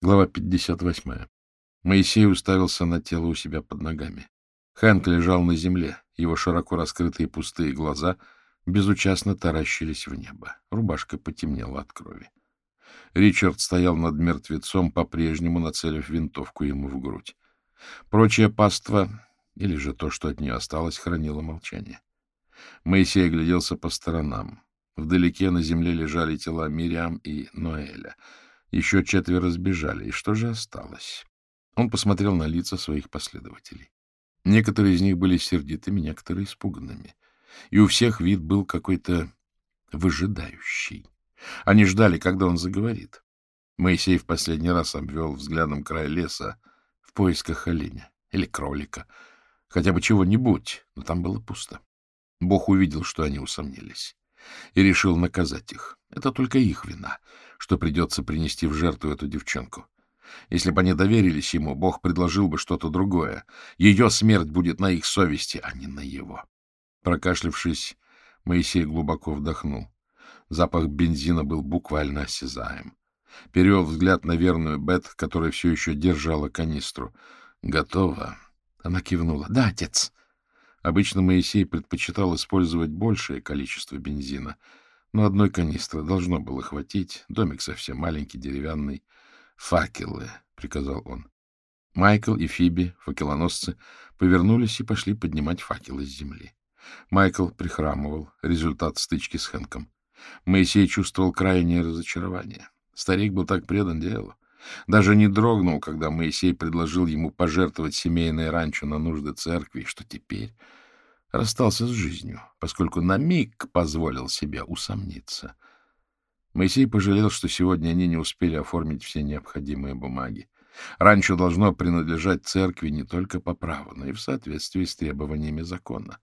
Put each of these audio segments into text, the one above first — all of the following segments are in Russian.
Глава 58. Моисей уставился на тело у себя под ногами. Хэнк лежал на земле. Его широко раскрытые пустые глаза безучастно таращились в небо. Рубашка потемнела от крови. Ричард стоял над мертвецом, по-прежнему нацелив винтовку ему в грудь. Прочая паства, или же то, что от нее осталось, хранило молчание. Моисей огляделся по сторонам. Вдалеке на земле лежали тела Мириам и Ноэля. Еще четверо сбежали. И что же осталось? Он посмотрел на лица своих последователей. Некоторые из них были сердитыми, некоторые испуганными. И у всех вид был какой-то выжидающий. Они ждали, когда он заговорит. Моисей в последний раз обвел взглядом край леса в поисках оленя или кролика, хотя бы чего-нибудь, но там было пусто. Бог увидел, что они усомнились, и решил наказать их. Это только их вина, что придется принести в жертву эту девчонку. Если бы они доверились ему, Бог предложил бы что-то другое. Ее смерть будет на их совести, а не на его. Прокашлявшись, Моисей глубоко вдохнул. Запах бензина был буквально осязаем. Перевел взгляд на верную Бет, которая все еще держала канистру. «Готово». Она кивнула. «Да, отец». Обычно Моисей предпочитал использовать большее количество бензина, но одной канистры должно было хватить. Домик совсем маленький, деревянный. «Факелы», — приказал он. Майкл и Фиби, факелоносцы, повернулись и пошли поднимать факелы с земли. Майкл прихрамывал. Результат стычки с Хэнком. Моисей чувствовал крайнее разочарование. Старик был так предан делу. Даже не дрогнул, когда Моисей предложил ему пожертвовать семейное ранчо на нужды церкви, что теперь расстался с жизнью, поскольку на миг позволил себе усомниться. Моисей пожалел, что сегодня они не успели оформить все необходимые бумаги. Ранчо должно принадлежать церкви не только по праву, но и в соответствии с требованиями закона.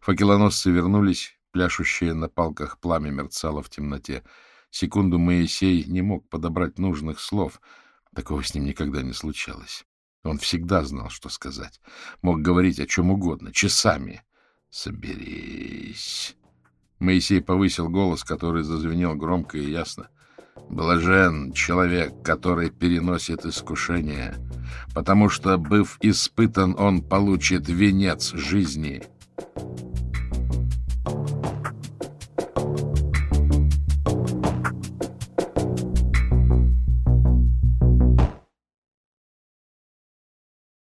Факелоносцы вернулись, пляшущее на палках пламя мерцало в темноте. Секунду Моисей не мог подобрать нужных слов. Такого с ним никогда не случалось. Он всегда знал, что сказать. Мог говорить о чем угодно, часами. «Соберись!» Моисей повысил голос, который зазвенел громко и ясно. «Блажен человек, который переносит искушение, потому что, быв испытан, он получит венец жизни».